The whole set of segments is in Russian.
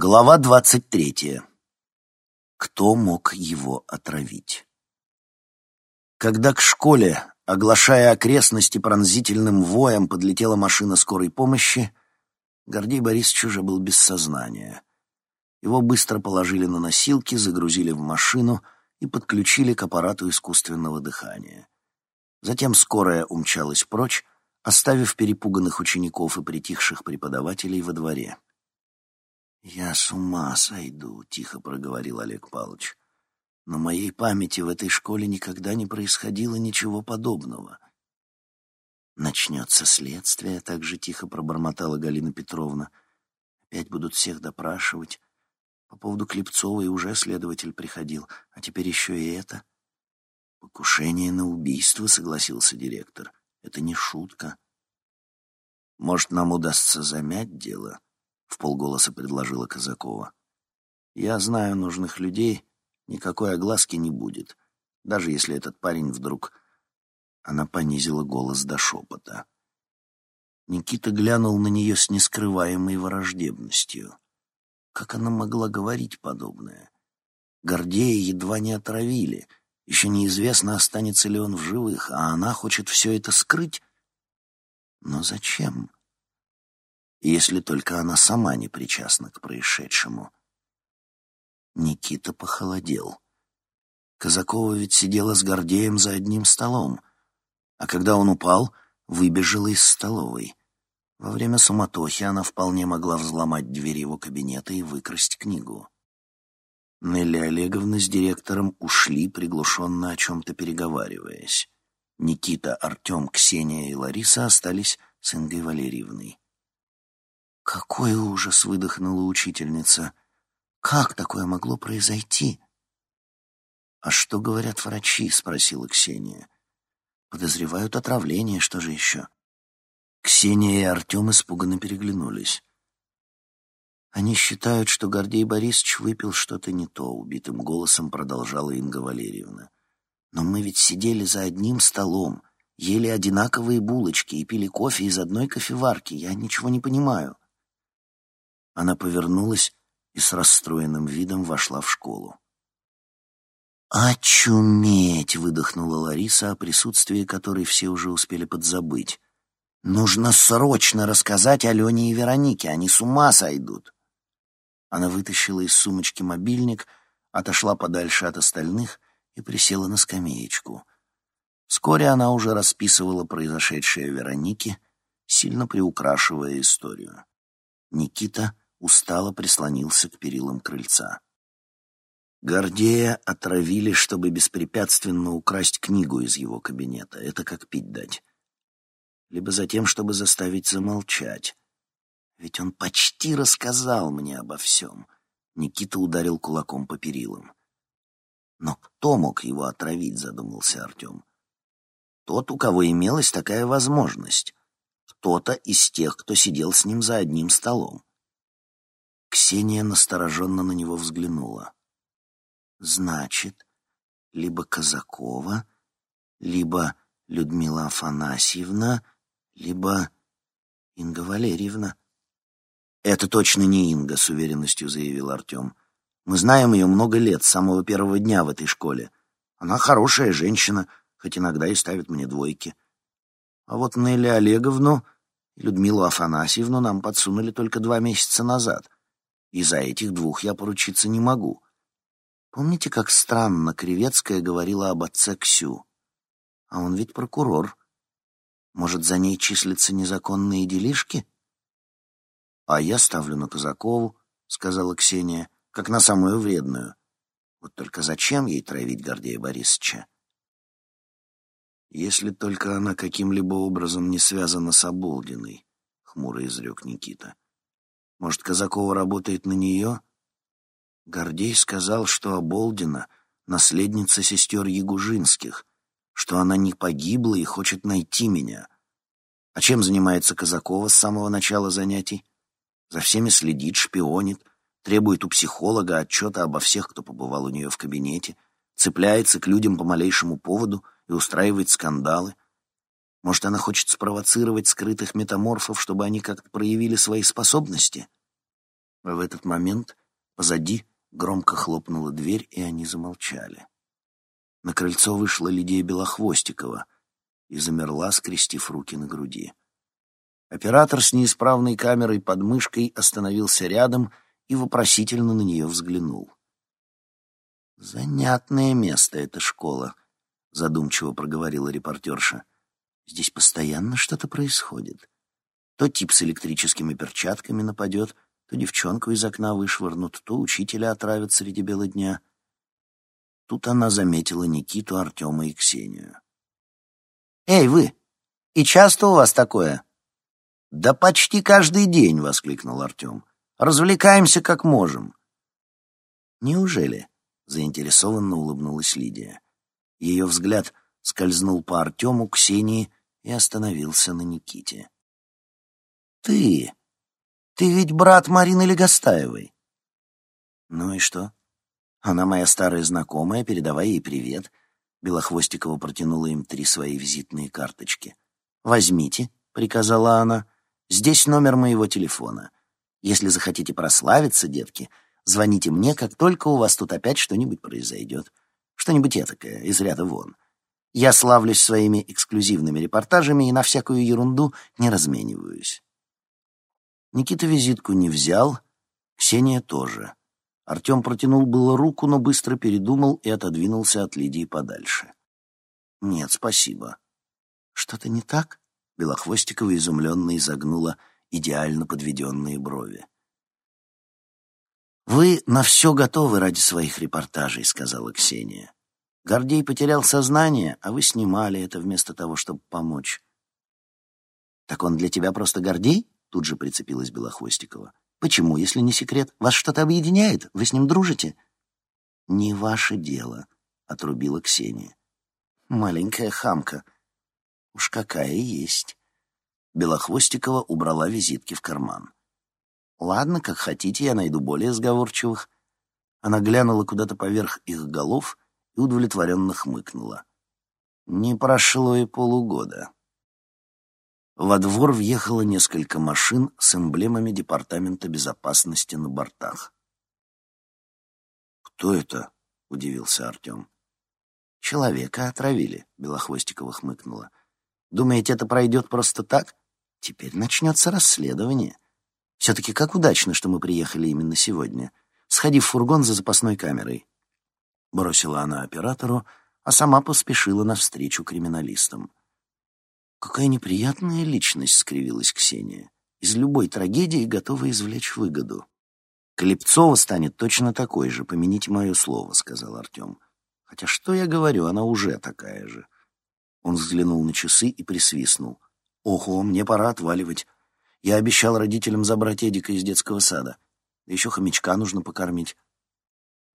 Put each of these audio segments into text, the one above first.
Глава двадцать третья. Кто мог его отравить? Когда к школе, оглашая окрестности пронзительным воем, подлетела машина скорой помощи, Гордей Борисович уже был без сознания. Его быстро положили на носилки, загрузили в машину и подключили к аппарату искусственного дыхания. Затем скорая умчалась прочь, оставив перепуганных учеников и притихших преподавателей во дворе. «Я с ума сойду», — тихо проговорил Олег Павлович. «На моей памяти в этой школе никогда не происходило ничего подобного». «Начнется следствие», — так же тихо пробормотала Галина Петровна. «Опять будут всех допрашивать. По поводу Клепцовой уже следователь приходил, а теперь еще и это». «Покушение на убийство», — согласился директор. «Это не шутка». «Может, нам удастся замять дело?» — в полголоса предложила Казакова. «Я знаю нужных людей, никакой огласки не будет, даже если этот парень вдруг...» Она понизила голос до шепота. Никита глянул на нее с нескрываемой враждебностью. Как она могла говорить подобное? Гордея едва не отравили. Еще неизвестно, останется ли он в живых, а она хочет все это скрыть. Но зачем? Если только она сама не причастна к происшедшему. Никита похолодел. Казакова ведь сидела с Гордеем за одним столом, а когда он упал, выбежала из столовой. Во время суматохи она вполне могла взломать дверь его кабинета и выкрасть книгу. Нелли Олеговна с директором ушли, приглушенно о чем-то переговариваясь. Никита, Артем, Ксения и Лариса остались с Ингой Валерьевной. «Какой ужас!» — выдохнула учительница. «Как такое могло произойти?» «А что говорят врачи?» — спросила Ксения. «Подозревают отравление, что же еще?» Ксения и Артем испуганно переглянулись. «Они считают, что Гордей Борисович выпил что-то не то», — убитым голосом продолжала Инга Валерьевна. «Но мы ведь сидели за одним столом, ели одинаковые булочки и пили кофе из одной кофеварки. Я ничего не понимаю». Она повернулась и с расстроенным видом вошла в школу. «Очуметь!» — выдохнула Лариса, о присутствии которой все уже успели подзабыть. «Нужно срочно рассказать Алене и Веронике, они с ума сойдут!» Она вытащила из сумочки мобильник, отошла подальше от остальных и присела на скамеечку. Вскоре она уже расписывала произошедшее Веронике, сильно приукрашивая историю. Никита устало прислонился к перилам крыльца. Гордея отравили, чтобы беспрепятственно украсть книгу из его кабинета. Это как пить дать. Либо за тем, чтобы заставить замолчать. Ведь он почти рассказал мне обо всем. Никита ударил кулаком по перилам. Но кто мог его отравить, задумался Артем. Тот, у кого имелась такая возможность. Кто-то из тех, кто сидел с ним за одним столом. Ксения настороженно на него взглянула. «Значит, либо Казакова, либо Людмила Афанасьевна, либо Инга Валерьевна». «Это точно не Инга», — с уверенностью заявил Артем. «Мы знаем ее много лет, с самого первого дня в этой школе. Она хорошая женщина, хоть иногда и ставит мне двойки. А вот Нелли Олеговну и Людмилу Афанасьевну нам подсунули только два месяца назад» и за этих двух я поручиться не могу. Помните, как странно Кривецкая говорила об отце Ксю? А он ведь прокурор. Может, за ней числятся незаконные делишки? А я ставлю на Казакову, — сказала Ксения, — как на самую вредную. Вот только зачем ей травить Гордея Борисовича? Если только она каким-либо образом не связана с Оболдиной, — хмуро изрек Никита. Может, Казакова работает на нее? Гордей сказал, что Оболдина — наследница сестер Ягужинских, что она не погибла и хочет найти меня. А чем занимается Казакова с самого начала занятий? За всеми следит, шпионит, требует у психолога отчета обо всех, кто побывал у нее в кабинете, цепляется к людям по малейшему поводу и устраивает скандалы. Может, она хочет спровоцировать скрытых метаморфов, чтобы они как-то проявили свои способности? В этот момент позади громко хлопнула дверь, и они замолчали. На крыльцо вышла Лидия Белохвостикова и замерла, скрестив руки на груди. Оператор с неисправной камерой под мышкой остановился рядом и вопросительно на нее взглянул. «Занятное место эта школа», — задумчиво проговорила репортерша. «Здесь постоянно что-то происходит. То тип с электрическими перчатками нападет, то девчонку из окна вышвырнут, то учителя отравят среди бела дня». Тут она заметила Никиту, Артема и Ксению. «Эй, вы! И часто у вас такое?» «Да почти каждый день!» — воскликнул Артем. «Развлекаемся как можем». «Неужели?» заинтересованно улыбнулась Лидия. Ее взгляд скользнул по Артему, Ксении и остановился на Никите. «Ты! Ты ведь брат Марины Легостаевой!» «Ну и что? Она моя старая знакомая, передавай ей привет». Белохвостикова протянула им три свои визитные карточки. «Возьмите», — приказала она, — «здесь номер моего телефона. Если захотите прославиться, детки, — Звоните мне, как только у вас тут опять что-нибудь произойдет. Что-нибудь этакое, из ряда вон. Я славлюсь своими эксклюзивными репортажами и на всякую ерунду не размениваюсь. Никита визитку не взял, Ксения тоже. Артем протянул было руку, но быстро передумал и отодвинулся от Лидии подальше. «Нет, спасибо». «Что-то не так?» Белохвостикова изумленно изогнула идеально подведенные брови. «Вы на все готовы ради своих репортажей», — сказала Ксения. «Гордей потерял сознание, а вы снимали это вместо того, чтобы помочь». «Так он для тебя просто Гордей?» — тут же прицепилась Белохвостикова. «Почему, если не секрет? Вас что-то объединяет? Вы с ним дружите?» «Не ваше дело», — отрубила Ксения. «Маленькая хамка. Уж какая есть». Белохвостикова убрала визитки в карман. «Ладно, как хотите, я найду более сговорчивых». Она глянула куда-то поверх их голов и удовлетворенно хмыкнула. Не прошло и полугода. Во двор въехало несколько машин с эмблемами Департамента безопасности на бортах. «Кто это?» — удивился Артем. «Человека отравили», — Белохвостикова хмыкнула. «Думаете, это пройдет просто так? Теперь начнется расследование». Все-таки как удачно, что мы приехали именно сегодня. Сходи в фургон за запасной камерой. Бросила она оператору, а сама поспешила навстречу криминалистам. «Какая неприятная личность», — скривилась Ксения. «Из любой трагедии готова извлечь выгоду». «Клепцова станет точно такой же, помяните мое слово», — сказал Артем. «Хотя что я говорю, она уже такая же». Он взглянул на часы и присвистнул. «Ого, мне пора отваливать. Я обещал родителям забрать Эдика из детского сада. Да еще хомячка нужно покормить.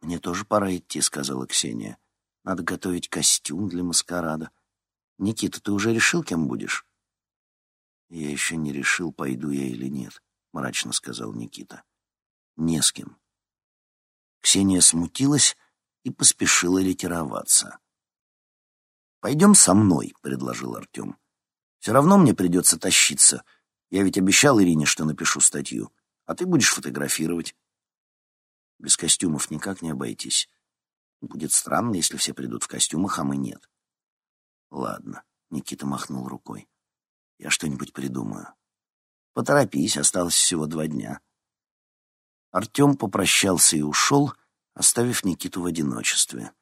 «Мне тоже пора идти», — сказала Ксения. «Надо готовить костюм для маскарада. Никита, ты уже решил, кем будешь?» «Я еще не решил, пойду я или нет», — мрачно сказал Никита. «Не с кем». Ксения смутилась и поспешила ретироваться. «Пойдем со мной», — предложил Артем. «Все равно мне придется тащиться». Я ведь обещал Ирине, что напишу статью, а ты будешь фотографировать. Без костюмов никак не обойтись. Будет странно, если все придут в костюмах, а мы нет. Ладно, Никита махнул рукой. Я что-нибудь придумаю. Поторопись, осталось всего два дня. Артем попрощался и ушел, оставив Никиту в одиночестве.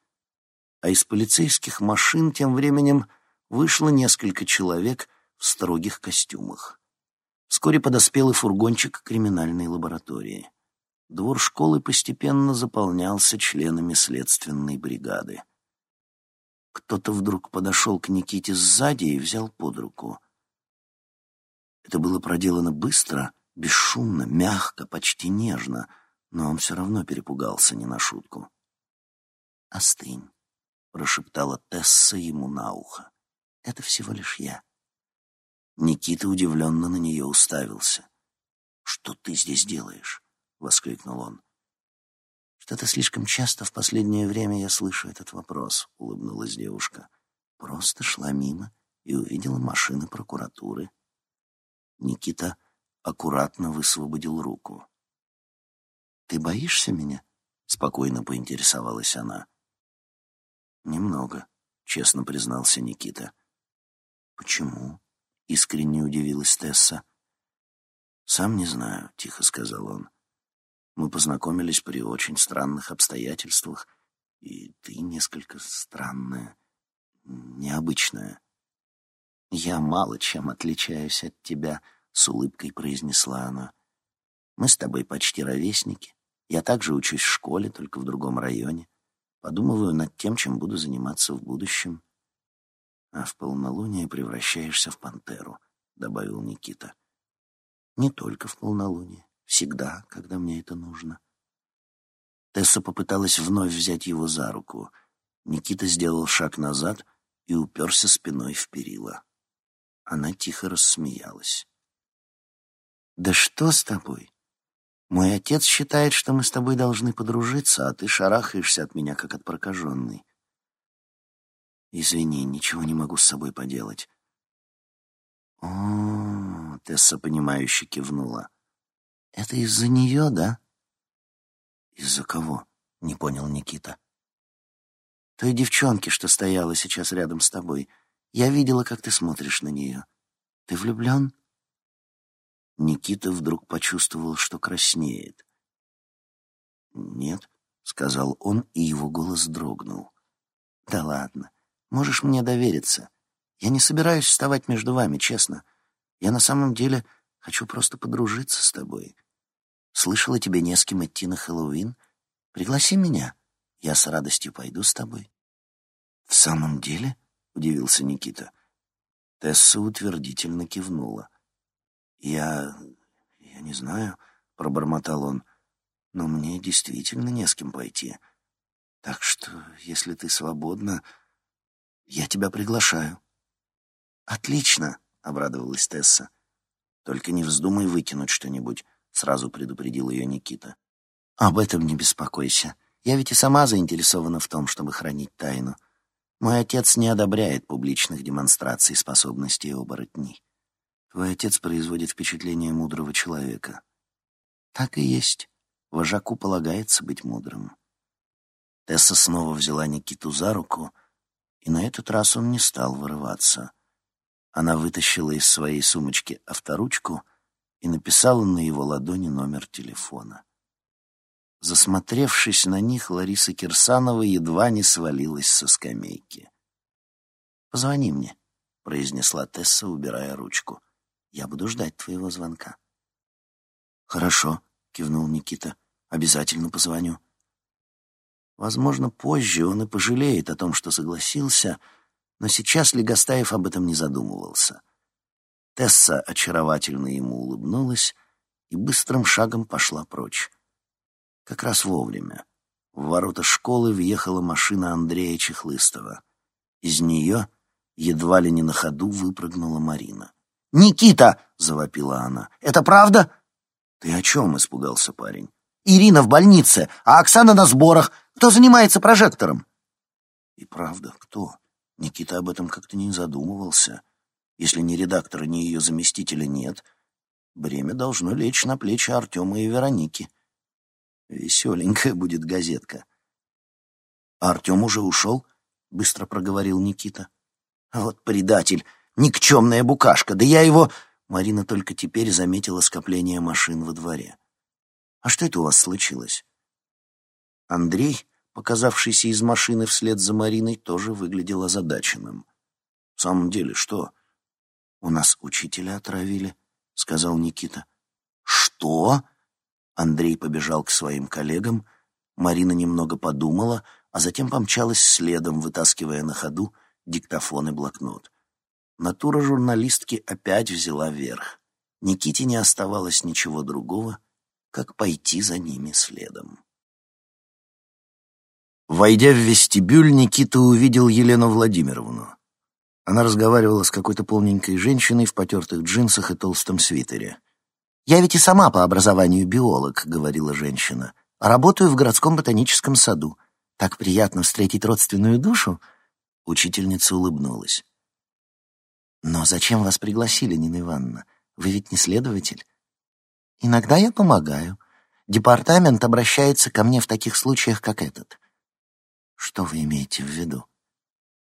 А из полицейских машин тем временем вышло несколько человек в строгих костюмах. Вскоре подоспел и фургончик криминальной лаборатории. Двор школы постепенно заполнялся членами следственной бригады. Кто-то вдруг подошел к Никите сзади и взял под руку. Это было проделано быстро, бесшумно, мягко, почти нежно, но он все равно перепугался не на шутку. «Остынь», — прошептала Тесса ему на ухо. «Это всего лишь я». Никита удивленно на нее уставился. «Что ты здесь делаешь?» — воскликнул он. «Что-то слишком часто в последнее время я слышу этот вопрос», — улыбнулась девушка. «Просто шла мимо и увидела машины прокуратуры». Никита аккуратно высвободил руку. «Ты боишься меня?» — спокойно поинтересовалась она. «Немного», — честно признался Никита. «Почему?» — искренне удивилась Тесса. «Сам не знаю», — тихо сказал он. «Мы познакомились при очень странных обстоятельствах, и ты несколько странная, необычная». «Я мало чем отличаюсь от тебя», — с улыбкой произнесла она. «Мы с тобой почти ровесники. Я также учусь в школе, только в другом районе. Подумываю над тем, чем буду заниматься в будущем». «А в полнолуние превращаешься в пантеру», — добавил Никита. «Не только в полнолуние. Всегда, когда мне это нужно». Тесса попыталась вновь взять его за руку. Никита сделал шаг назад и уперся спиной в перила. Она тихо рассмеялась. «Да что с тобой? Мой отец считает, что мы с тобой должны подружиться, а ты шарахаешься от меня, как от прокаженной. Извини, ничего не могу с собой поделать». «О, Тесса, понимающе кивнула. Это из-за нее, да?» «Из-за кого?» — не понял Никита. «Той девчонки, что стояла сейчас рядом с тобой. Я видела, как ты смотришь на нее. Ты влюблен?» Никита вдруг почувствовал, что краснеет. «Нет», — сказал он, и его голос дрогнул. «Да ладно, можешь мне довериться. Я не собираюсь вставать между вами, честно. Я на самом деле хочу просто подружиться с тобой. Слышала, тебе не с кем идти на Хэллоуин? Пригласи меня. Я с радостью пойду с тобой». «В самом деле?» — удивился Никита. Тесса утвердительно кивнула. «Я... я не знаю», — пробормотал он, — «но мне действительно не с кем пойти. Так что, если ты свободна, я тебя приглашаю». «Отлично», — обрадовалась Тесса. «Только не вздумай выкинуть что-нибудь», — сразу предупредил ее Никита. «Об этом не беспокойся. Я ведь и сама заинтересована в том, чтобы хранить тайну. Мой отец не одобряет публичных демонстраций способностей оборотней. Твой отец производит впечатление мудрого человека. Так и есть. Вожаку полагается быть мудрым. Тесса снова взяла Никиту за руку, и на этот раз он не стал вырываться. Она вытащила из своей сумочки авторучку и написала на его ладони номер телефона. Засмотревшись на них, Лариса Кирсанова едва не свалилась со скамейки. «Позвони мне», — произнесла Тесса, убирая ручку. «Я буду ждать твоего звонка». «Хорошо», — кивнул Никита. «Обязательно позвоню». Возможно, позже он и пожалеет о том, что согласился, но сейчас Легостаев об этом не задумывался. Тесса очаровательно ему улыбнулась и быстрым шагом пошла прочь. Как раз вовремя. В ворота школы въехала машина Андрея Чехлыстова. Из нее едва ли не на ходу выпрыгнула Марина. «Никита!» — завопила она. «Это правда?» «Ты о чем?» — испугался парень. «Ирина в больнице, а Оксана на сборах. Кто занимается прожектором?» «И правда, кто?» Никита об этом как-то не задумывался. Если ни редактора, ни ее заместителя нет, бремя должно лечь на плечи Артема и Вероники. Веселенькая будет газетка. А Артем уже ушел? Быстро проговорил Никита. Вот предатель, никчемная букашка, да я его... Марина только теперь заметила скопление машин во дворе. «А что это у вас случилось?» Андрей, показавшийся из машины вслед за Мариной, тоже выглядел озадаченным. «В самом деле, что?» «У нас учителя отравили», — сказал Никита. «Что?» Андрей побежал к своим коллегам, Марина немного подумала, а затем помчалась следом, вытаскивая на ходу диктофон и блокнот. Натура журналистки опять взяла верх. Никите не оставалось ничего другого, как пойти за ними следом. Войдя в вестибюль, Никита увидел Елену Владимировну. Она разговаривала с какой-то полненькой женщиной в потертых джинсах и толстом свитере. «Я ведь и сама по образованию биолог», — говорила женщина. «Работаю в городском ботаническом саду. Так приятно встретить родственную душу». Учительница улыбнулась. «Но зачем вас пригласили, Нина Ивановна? Вы ведь не следователь?» «Иногда я помогаю. Департамент обращается ко мне в таких случаях, как этот. Что вы имеете в виду?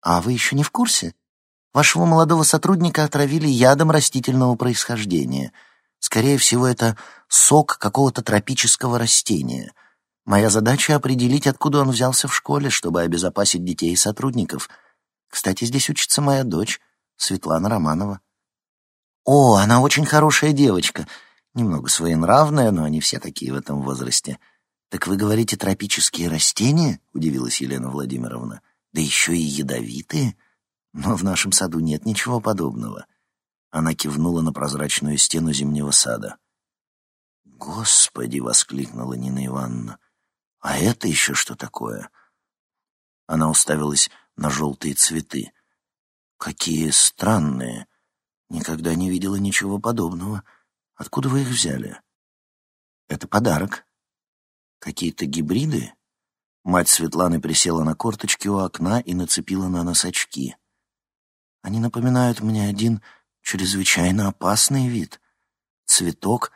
А вы еще не в курсе? Вашего молодого сотрудника отравили ядом растительного происхождения. Скорее всего, это сок какого-то тропического растения. Моя задача — определить, откуда он взялся в школе, чтобы обезопасить детей и сотрудников. Кстати, здесь учится моя дочь, Светлана Романова. О, она очень хорошая девочка. Немного своенравная, но они все такие в этом возрасте. Так вы говорите, тропические растения? Удивилась Елена Владимировна. Да еще и ядовитые? Но в нашем саду нет ничего подобного. Она кивнула на прозрачную стену зимнего сада. «Господи!» — воскликнула Нина Ивановна. «А это еще что такое?» Она уставилась на желтые цветы. «Какие странные! Никогда не видела ничего подобного. Откуда вы их взяли?» «Это подарок. Какие-то гибриды?» Мать Светланы присела на корточки у окна и нацепила на нос очки. Они напоминают мне один чрезвычайно опасный вид. Цветок,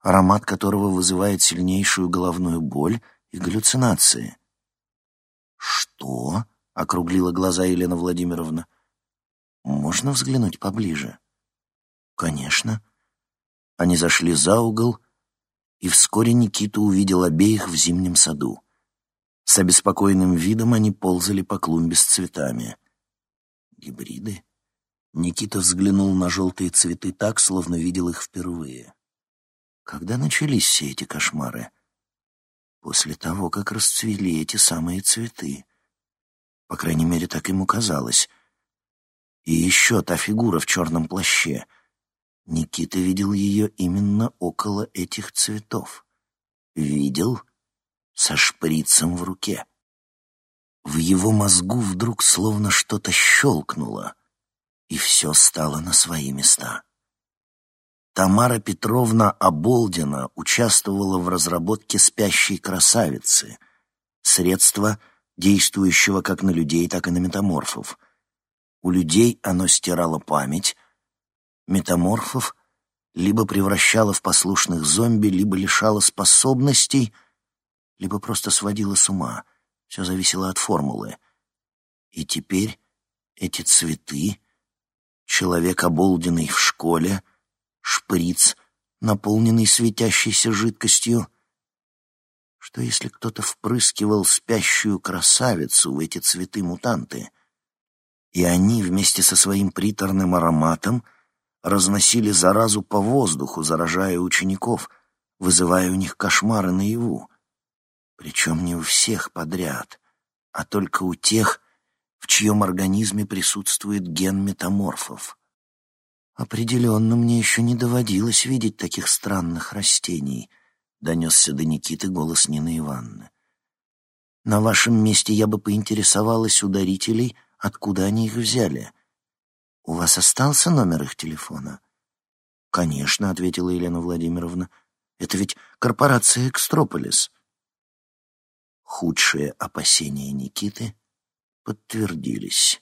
аромат которого вызывает сильнейшую головную боль и галлюцинации. «Что?» — округлила глаза Елена Владимировна. «Можно взглянуть поближе?» «Конечно». Они зашли за угол, и вскоре Никита увидел обеих в зимнем саду. С обеспокоенным видом они ползали по клумбе с цветами. «Гибриды?» Никита взглянул на желтые цветы так, словно видел их впервые. Когда начались все эти кошмары? После того, как расцвели эти самые цветы. По крайней мере, так ему казалось. И еще та фигура в черном плаще. Никита видел ее именно около этих цветов. Видел со шприцем в руке. В его мозгу вдруг словно что-то щелкнуло — и все стало на свои места. Тамара Петровна Оболдина участвовала в разработке «Спящей красавицы», средства, действующего как на людей, так и на метаморфов. У людей оно стирало память, метаморфов либо превращало в послушных зомби, либо лишало способностей, либо просто сводило с ума. Все зависело от формулы. И теперь эти цветы человек, оболденный в школе, шприц, наполненный светящейся жидкостью. Что если кто-то впрыскивал спящую красавицу в эти цветы-мутанты, и они вместе со своим приторным ароматом разносили заразу по воздуху, заражая учеников, вызывая у них кошмары наяву? Причем не у всех подряд, а только у тех, в чьем организме присутствует ген метаморфов. «Определенно мне еще не доводилось видеть таких странных растений», — донесся до Никиты голос Нины Ивановны. «На вашем месте я бы поинтересовалась у дарителей, откуда они их взяли. У вас остался номер их телефона?» «Конечно», — ответила Елена Владимировна. «Это ведь корпорация «Экстрополис». Худшие опасения Никиты подтвердились.